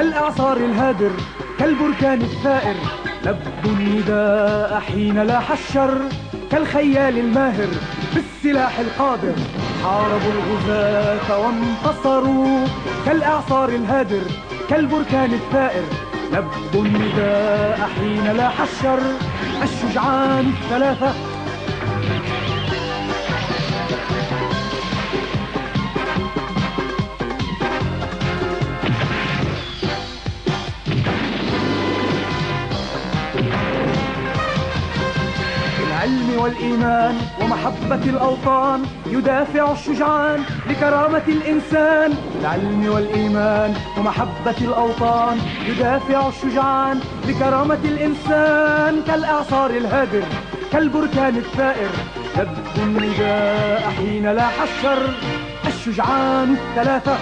كالإعصار الهادر كالبركان الثائر. لبوا النداء حين لاح الشر كالخيال الماهر بالسلاح القادر. حاربوا الغزاة وانتصروا كالإعصار الهادر كالبركان الثائر. لبوا النداء حين لاح الشر الشجعان الثلاثة بالعلم والإيمان ومحبة الأوطان يدافع الشجعان لكرامة الإنسان. بالعلم والإيمان ومحبة الأوطان يدافع الشجعان لكرامة الإنسان كالإعصار الهادر كالبركان الثائر. يبدو النداء حين لاح الشر الشجعان الثلاثة